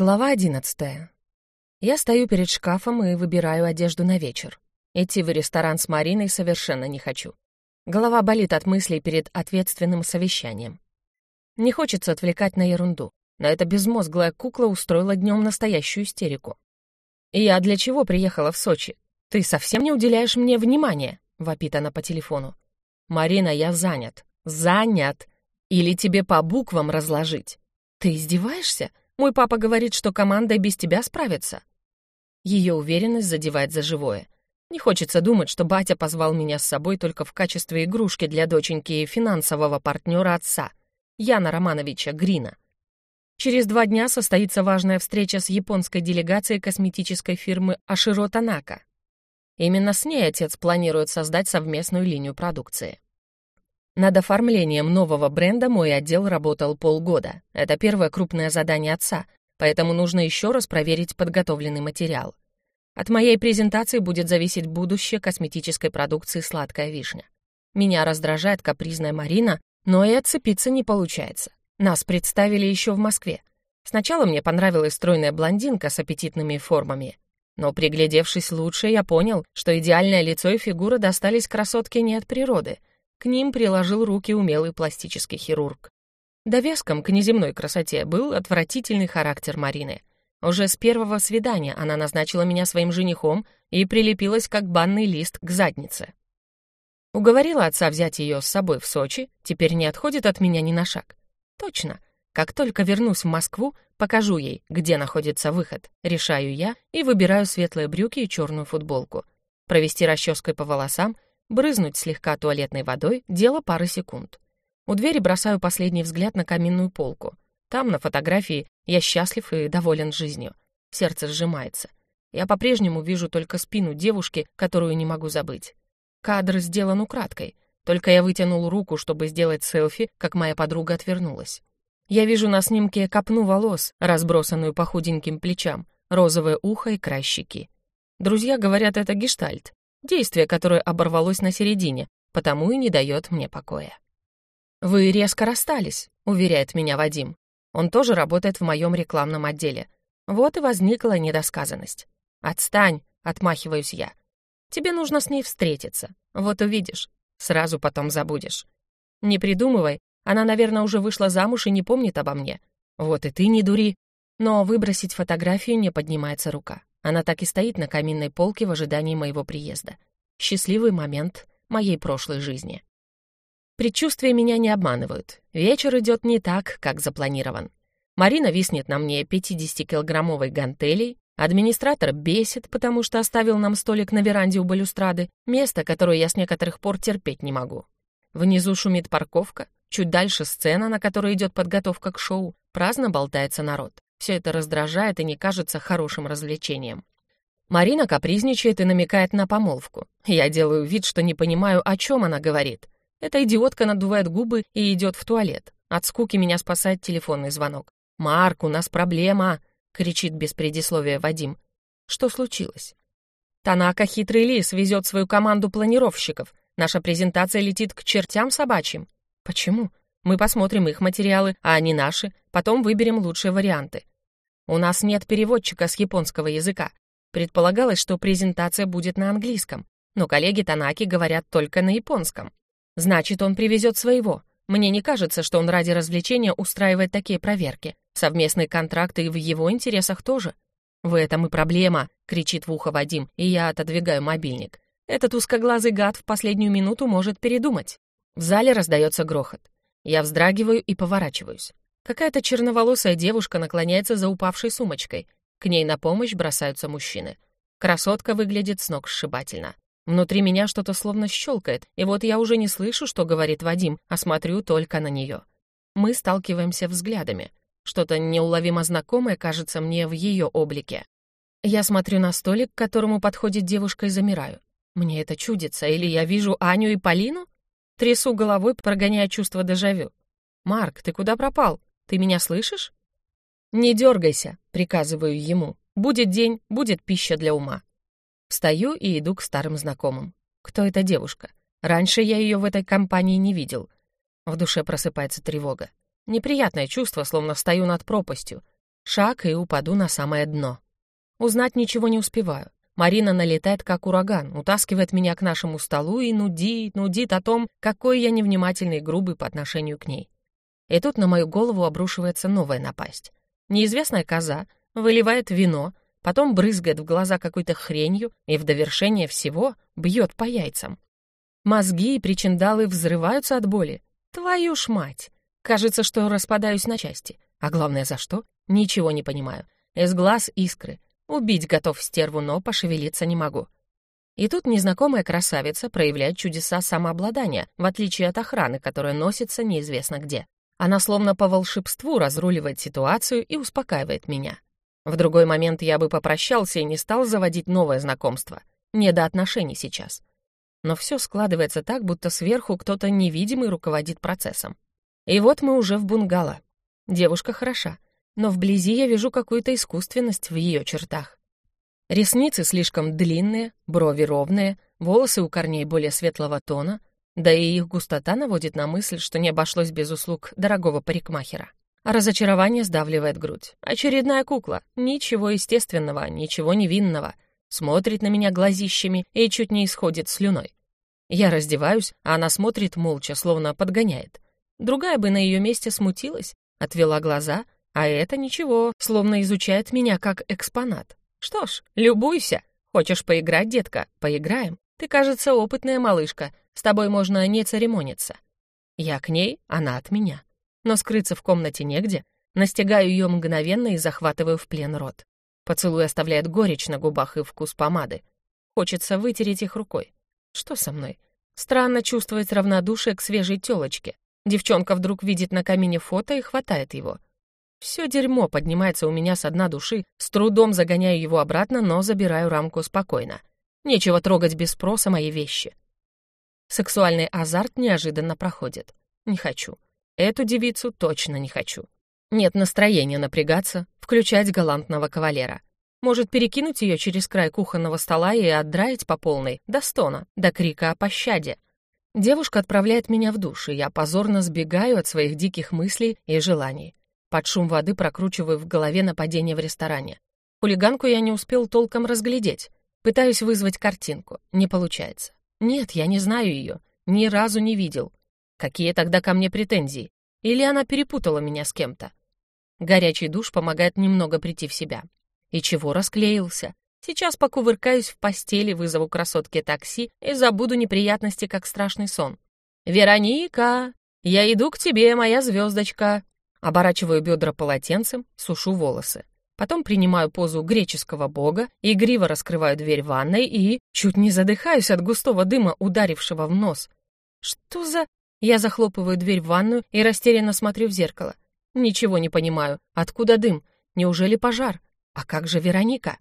Глава одиннадцатая. Я стою перед шкафом и выбираю одежду на вечер. Идти в ресторан с Мариной совершенно не хочу. Голова болит от мыслей перед ответственным совещанием. Не хочется отвлекать на ерунду, но эта безмозглая кукла устроила днем настоящую истерику. «И я для чего приехала в Сочи? Ты совсем не уделяешь мне внимания», — вопит она по телефону. «Марина, я занят. Занят. Или тебе по буквам разложить. Ты издеваешься? Мой папа говорит, что команда без тебя справится». Ее уверенность задевает за живое. Не хочется думать, что батя позвал меня с собой только в качестве игрушки для доченьки и финансового партнера отца, Яна Романовича Грина. Через два дня состоится важная встреча с японской делегацией косметической фирмы Аширо Танака. Именно с ней отец планирует создать совместную линию продукции. Над оформлением нового бренда мой отдел работал полгода. Это первое крупное задание отца, поэтому нужно еще раз проверить подготовленный материал. От моей презентации будет зависеть будущее косметической продукции «Сладкая вишня». Меня раздражает капризная Марина, но и отцепиться не получается. Нас представили еще в Москве. Сначала мне понравилась стройная блондинка с аппетитными формами. Но, приглядевшись лучше, я понял, что идеальное лицо и фигура достались красотке не от природы — к ним приложил руки умелый пластический хирург. Довеском к неземной красоте был отвратительный характер Марины. Уже с первого свидания она назначила меня своим женихом и прилепилась как банный лист к заднице. Уговорила отца взять ее с собой в Сочи, теперь не отходит от меня ни на шаг. Точно. Как только вернусь в Москву, покажу ей, где находится выход. Решаю я и выбираю светлые брюки и черную футболку. Провести расческой по волосам — Брызнуть слегка туалетной водой — дело пары секунд. У двери бросаю последний взгляд на каминную полку. Там, на фотографии, я счастлив и доволен жизнью. Сердце сжимается. Я по-прежнему вижу только спину девушки, которую не могу забыть. Кадр сделан украдкой. Только я вытянул руку, чтобы сделать селфи, как моя подруга отвернулась. Я вижу на снимке копну волос, разбросанную по худеньким плечам, розовое ухо и край щеки. Друзья говорят, это гештальт. Действие, которое оборвалось на середине, потому и не дает мне покоя. «Вы резко расстались», — уверяет меня Вадим. Он тоже работает в моем рекламном отделе. Вот и возникла недосказанность. «Отстань», — отмахиваюсь я. «Тебе нужно с ней встретиться. Вот увидишь. Сразу потом забудешь. Не придумывай, она, наверное, уже вышла замуж и не помнит обо мне. Вот и ты не дури». Но выбросить фотографию не поднимается рука. Она так и стоит на каминной полке в ожидании моего приезда. Счастливый момент моей прошлой жизни. Предчувствия меня не обманывают. Вечер идет не так, как запланирован. Марина виснет на мне 50-килограммовой гантелей, администратор бесит, потому что оставил нам столик на веранде у балюстрады, место, которое я с некоторых пор терпеть не могу. Внизу шумит парковка, чуть дальше сцена, на которой идет подготовка к шоу, праздно болтается народ. Все это раздражает и не кажется хорошим развлечением. Марина капризничает и намекает на помолвку. Я делаю вид, что не понимаю, о чем она говорит. Эта идиотка надувает губы и идет в туалет. От скуки меня спасает телефонный звонок. «Марк, у нас проблема!» — кричит без предисловия Вадим. Что случилось? Танака хитрый лис везет свою команду планировщиков. Наша презентация летит к чертям собачьим. Почему? Мы посмотрим их материалы, а они наши, потом выберем лучшие варианты. У нас нет переводчика с японского языка. Предполагалось, что презентация будет на английском, но коллеги Танаки говорят только на японском. Значит, он привезет своего. Мне не кажется, что он ради развлечения устраивает такие проверки. Совместные контракты и в его интересах тоже. «В этом и проблема», — кричит в ухо Вадим, и я отодвигаю мобильник. Этот узкоглазый гад в последнюю минуту может передумать. В зале раздается грохот. Я вздрагиваю и поворачиваюсь. Какая-то черноволосая девушка наклоняется за упавшей сумочкой. К ней на помощь бросаются мужчины. Красотка выглядит с ног сшибательно. Внутри меня что-то словно щелкает, и вот я уже не слышу, что говорит Вадим, а смотрю только на нее. Мы сталкиваемся взглядами. Что-то неуловимо знакомое кажется мне в ее облике. Я смотрю на столик, к которому подходит девушка, и замираю. Мне это чудится, или я вижу Аню и Полину? Трясу головой, прогоняя чувство дежавю. «Марк, ты куда пропал? Ты меня слышишь?» «Не дергайся», — приказываю ему. «Будет день, будет пища для ума». Встаю и иду к старым знакомым. Кто эта девушка? Раньше я ее в этой компании не видел. В душе просыпается тревога. Неприятное чувство, словно стою над пропастью. Шаг и упаду на самое дно. Узнать ничего не успеваю. Марина налетает как ураган, утаскивает меня к нашему столу и нудит, нудит о том, какой я невнимательный и грубый по отношению к ней. И тут на мою голову обрушивается новая напасть. Неизвестная коза выливает вино, потом брызгает в глаза какой-то хренью и в довершение всего бьет по яйцам. Мозги и причиндалы взрываются от боли. Твою ж мать! Кажется, что распадаюсь на части. А главное, за что? Ничего не понимаю. Из глаз искры. Убить готов стерву, но пошевелиться не могу. И тут незнакомая красавица проявляет чудеса самообладания, в отличие от охраны, которая носится неизвестно где. Она словно по волшебству разруливает ситуацию и успокаивает меня. В другой момент я бы попрощался и не стал заводить новое знакомство. Не до отношений сейчас. Но все складывается так, будто сверху кто-то невидимый руководит процессом. И вот мы уже в бунгало. Девушка хороша, но вблизи я вижу какую-то искусственность в ее чертах. Ресницы слишком длинные, брови ровные, волосы у корней более светлого тона, да и их густота наводит на мысль, что не обошлось без услуг дорогого парикмахера. разочарование сдавливает грудь. Очередная кукла. Ничего естественного, ничего невинного. Смотрит на меня глазищами и чуть не исходит слюной. Я раздеваюсь, а она смотрит молча, словно подгоняет. Другая бы на ее месте смутилась, отвела глаза, а это ничего, словно изучает меня как экспонат. Что ж, любуйся. Хочешь поиграть, детка? Поиграем. Ты, кажется, опытная малышка. С тобой можно не церемониться. Я к ней, она от меня. Но скрыться в комнате негде. Настигаю ее мгновенно и захватываю в плен рот. Поцелуй оставляет горечь на губах и вкус помады. Хочется вытереть их рукой. Что со мной? Странно чувствовать равнодушие к свежей тёлочке. Девчонка вдруг видит на камине фото и хватает его. Все дерьмо поднимается у меня со дна души, с трудом загоняю его обратно, но забираю рамку спокойно. Нечего трогать без спроса мои вещи. Сексуальный азарт неожиданно проходит. Не хочу. Эту девицу точно не хочу. Нет настроения напрягаться, включать галантного кавалера. Может, перекинуть ее через край кухонного стола и отдраить по полной, до стона, до крика о пощаде. Девушка отправляет меня в душ, и я позорно сбегаю от своих диких мыслей и желаний. Под шум воды прокручиваю в голове нападение в ресторане. Хулиганку я не успел толком разглядеть. Пытаюсь вызвать картинку. Не получается. Нет, я не знаю ее. Ни разу не видел. Какие тогда ко мне претензии? Или она перепутала меня с кем-то? Горячий душ помогает немного прийти в себя. И чего расклеился? Сейчас покувыркаюсь в постели, вызову красотке такси и забуду неприятности, как страшный сон. «Вероника, я иду к тебе, моя звездочка!» Оборачиваю бедра полотенцем, сушу волосы. Потом принимаю позу греческого бога, игриво раскрываю дверь ванной и... Чуть не задыхаюсь от густого дыма, ударившего в нос. Что за... Я захлопываю дверь в ванную и растерянно смотрю в зеркало. Ничего не понимаю. Откуда дым? Неужели пожар? А как же Вероника?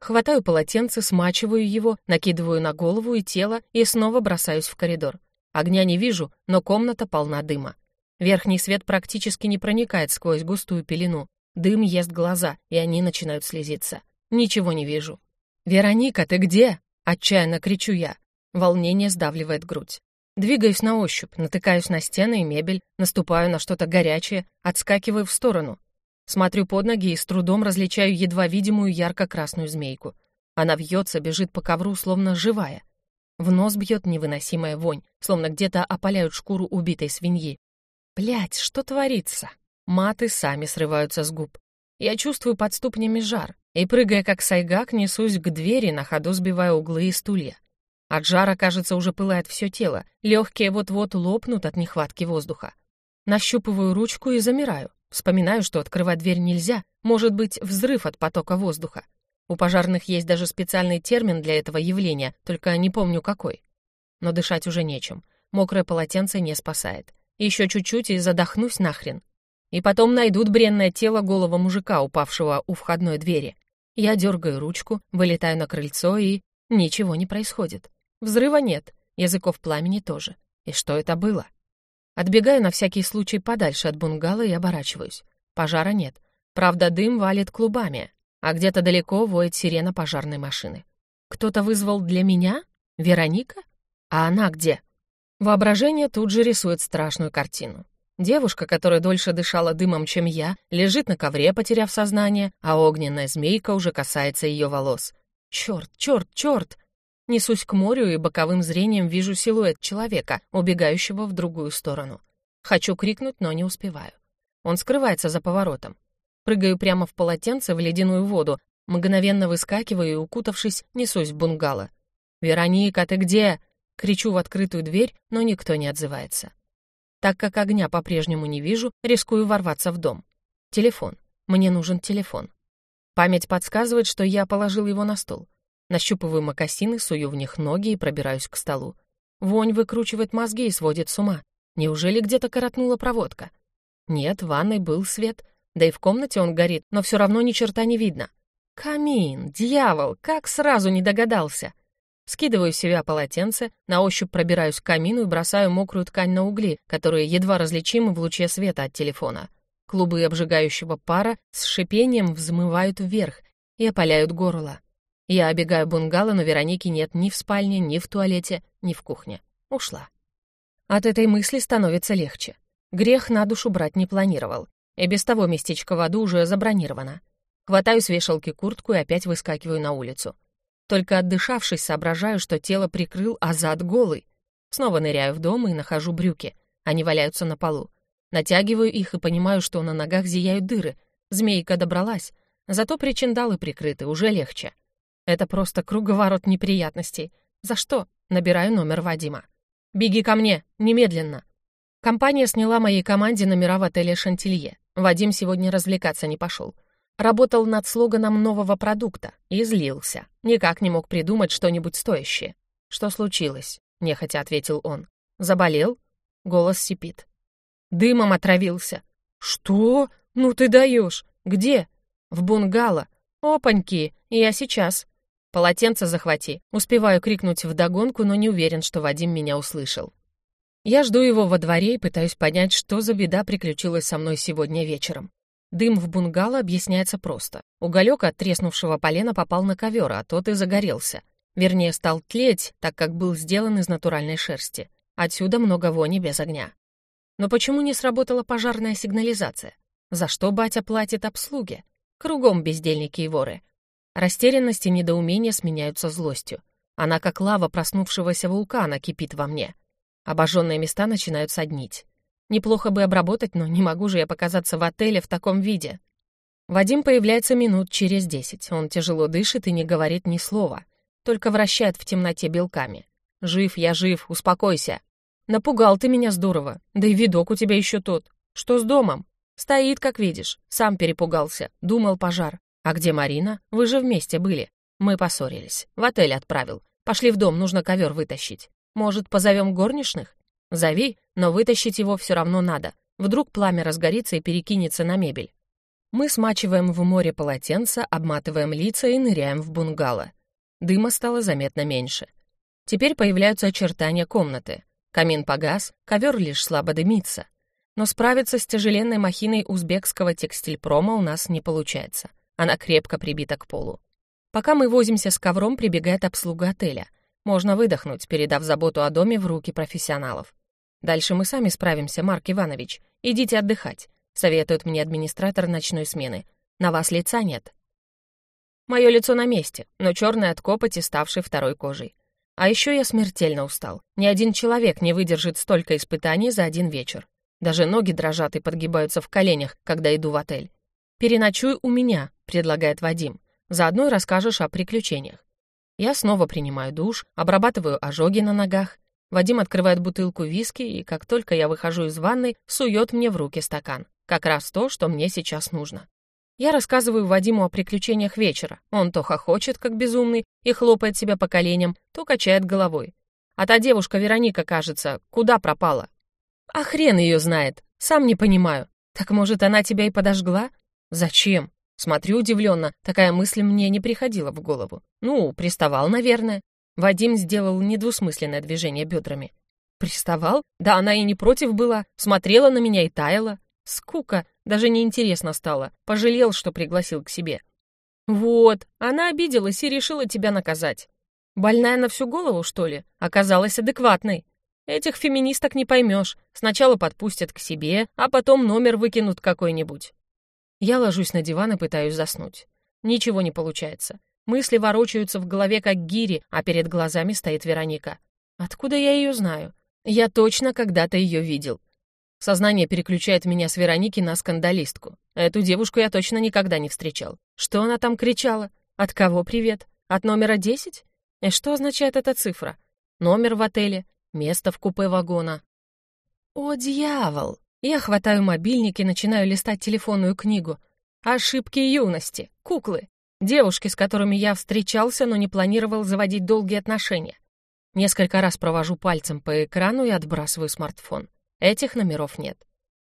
Хватаю полотенце, смачиваю его, накидываю на голову и тело и снова бросаюсь в коридор. Огня не вижу, но комната полна дыма. Верхний свет практически не проникает сквозь густую пелену. Дым ест глаза, и они начинают слезиться. Ничего не вижу. «Вероника, ты где?» — отчаянно кричу я. Волнение сдавливает грудь. Двигаюсь на ощупь, натыкаюсь на стены и мебель, наступаю на что-то горячее, отскакиваю в сторону. Смотрю под ноги и с трудом различаю едва видимую ярко-красную змейку. Она вьется, бежит по ковру, словно живая. В нос бьет невыносимая вонь, словно где-то опаляют шкуру убитой свиньи. Блять, что творится? Маты сами срываются с губ. Я чувствую под ступнями жар, и, прыгая как сайгак, несусь к двери, на ходу сбивая углы и стулья. От жара, кажется, уже пылает все тело, легкие вот-вот лопнут от нехватки воздуха. Нащупываю ручку и замираю. Вспоминаю, что открывать дверь нельзя, может быть взрыв от потока воздуха. У пожарных есть даже специальный термин для этого явления, только не помню какой. Но дышать уже нечем. Мокрое полотенце не спасает. Еще чуть-чуть и задохнусь нахрен. И потом найдут бренное тело голого мужика, упавшего у входной двери. Я дергаю ручку, вылетаю на крыльцо и... Ничего не происходит. Взрыва нет, языков пламени тоже. И что это было? Отбегаю на всякий случай подальше от бунгало и оборачиваюсь. Пожара нет. Правда, дым валит клубами, а где-то далеко воет сирена пожарной машины. Кто-то вызвал для меня? Вероника? А она где? Воображение тут же рисует страшную картину. Девушка, которая дольше дышала дымом, чем я, лежит на ковре, потеряв сознание, а огненная змейка уже касается ее волос. Черт, черт, черт! Несусь к морю и боковым зрением вижу силуэт человека, убегающего в другую сторону. Хочу крикнуть, но не успеваю. Он скрывается за поворотом. Прыгаю прямо в полотенце в ледяную воду, мгновенно выскакиваю и, укутавшись, несусь в бунгало. «Вероника, ты где?» Кричу в открытую дверь, но никто не отзывается. Так как огня по-прежнему не вижу, рискую ворваться в дом. Телефон. Мне нужен телефон. Память подсказывает, что я положил его на стол. Нащупываю мокасины, сую в них ноги и пробираюсь к столу. Вонь выкручивает мозги и сводит с ума. Неужели где-то коротнула проводка? Нет, в ванной был свет, да и в комнате он горит, но все равно ни черта не видно. Камин, дьявол, как сразу не догадался. Скидываю с себя полотенце, на ощупь пробираюсь к камину и бросаю мокрую ткань на угли, которые едва различимы в луче света от телефона. Клубы обжигающего пара с шипением взмывают вверх и опаляют горло. Я обегаю бунгало, но Вероники нет ни в спальне, ни в туалете, ни в кухне. Ушла. От этой мысли становится легче. Грех на душу брать не планировал. И без того местечко в аду уже забронировано. Хватаю с вешалки куртку и опять выскакиваю на улицу. Только отдышавшись, соображаю, что тело прикрыл, а зад голый. Снова ныряю в дом и нахожу брюки. Они валяются на полу. Натягиваю их и понимаю, что на ногах зияют дыры. Змейка добралась. Зато причиндалы прикрыты, уже легче. Это просто круговорот неприятностей. За что? Набираю номер Вадима. «Беги ко мне! Немедленно!» Компания сняла моей команде номера в отеле «Шантилье». Вадим сегодня развлекаться не пошел. Работал над слоганом нового продукта и злился. Никак не мог придумать что-нибудь стоящее. «Что случилось?» — нехотя ответил он. «Заболел?» — голос сипит. «Дымом отравился». «Что? Ну ты даешь! Где?» «В бунгало. Опаньки, я сейчас». «Полотенце захвати». Успеваю крикнуть вдогонку, но не уверен, что Вадим меня услышал. Я жду его во дворе и пытаюсь понять, что за беда приключилась со мной сегодня вечером. Дым в бунгало объясняется просто. Уголек от треснувшего полена попал на ковер, а тот и загорелся. Вернее, стал тлеть, так как был сделан из натуральной шерсти. Отсюда много вони без огня. Но почему не сработала пожарная сигнализация? За что батя платит обслуге? Кругом бездельники и воры. Растерянность и недоумение сменяются злостью. Она, как лава проснувшегося вулкана, кипит во мне. Обожженные места начинают соднить. Неплохо бы обработать, но не могу же я показаться в отеле в таком виде. Вадим появляется минут через десять. Он тяжело дышит и не говорит ни слова, только вращает в темноте белками. «Жив я, жив, успокойся». «Напугал ты меня здорово, да и видок у тебя еще тот. Что с домом?» «Стоит, как видишь. Сам перепугался. Думал пожар. А где Марина? Вы же вместе были». Мы поссорились. В отель отправил. Пошли в дом, нужно ковер вытащить. Может, позовем горничных? Зови, но вытащить его все равно надо. Вдруг пламя разгорится и перекинется на мебель. Мы смачиваем в море полотенца, обматываем лица и ныряем в бунгало. Дыма стало заметно меньше. Теперь появляются очертания комнаты. Камин погас, ковер лишь слабо дымится. Но справиться с тяжеленной махиной узбекского текстильпрома у нас не получается. Она крепко прибита к полу. Пока мы возимся с ковром, прибегает обслуга отеля. Можно выдохнуть, передав заботу о доме в руки профессионалов. Дальше мы сами справимся, Марк Иванович. Идите отдыхать», — советует мне администратор ночной смены. «На вас лица нет». Мое лицо на месте, но черное от копоти, ставшей второй кожей. А еще я смертельно устал. Ни один человек не выдержит столько испытаний за один вечер. Даже ноги дрожат и подгибаются в коленях, когда иду в отель. «Переночуй у меня», — предлагает Вадим. «Заодно и расскажешь о приключениях». Я снова принимаю душ, обрабатываю ожоги на ногах, Вадим открывает бутылку виски, и как только я выхожу из ванной, сует мне в руки стакан. Как раз то, что мне сейчас нужно. Я рассказываю Вадиму о приключениях вечера. Он то хохочет, как безумный, и хлопает себя по коленям, то качает головой. А та девушка Вероника, кажется, куда пропала? А хрен ее знает, сам не понимаю. Так может, она тебя и подожгла? Зачем? Смотрю удивленно, такая мысль мне не приходила в голову. Ну, приставал, наверное. Вадим сделал недвусмысленное движение бедрами. Приставал? Да она и не против была, смотрела на меня и таяла. Скука, даже неинтересно стало, пожалел, что пригласил к себе. Вот, она обиделась и решила тебя наказать. Больная на всю голову, что ли? Оказалась адекватной. Этих феминисток не поймешь. Сначала подпустят к себе, а потом номер выкинут какой-нибудь. Я ложусь на диван и пытаюсь заснуть. Ничего не получается. Мысли ворочаются в голове как гири, а перед глазами стоит Вероника. Откуда я ее знаю? Я точно когда-то ее видел. Сознание переключает меня с Вероники на скандалистку. Эту девушку я точно никогда не встречал. Что она там кричала? От кого привет? От номера 10? И что означает эта цифра? Номер в отеле? Место в купе вагона? О, дьявол! Я хватаю мобильник и начинаю листать телефонную книгу. Ошибки юности. Куклы. Девушки, с которыми я встречался, но не планировал заводить долгие отношения. Несколько раз провожу пальцем по экрану и отбрасываю смартфон. Этих номеров нет.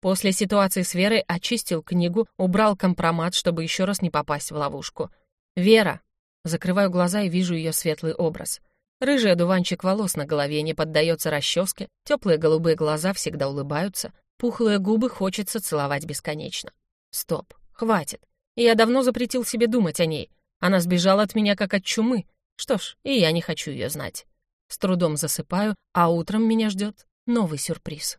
После ситуации с Верой очистил книгу, убрал компромат, чтобы еще раз не попасть в ловушку. «Вера!» Закрываю глаза и вижу ее светлый образ. Рыжий одуванчик волос на голове не поддается расческе, теплые голубые глаза всегда улыбаются, пухлые губы хочется целовать бесконечно. Стоп, хватит. Я давно запретил себе думать о ней. Она сбежала от меня как от чумы. Что ж, и я не хочу ее знать. С трудом засыпаю, а утром меня ждет новый сюрприз.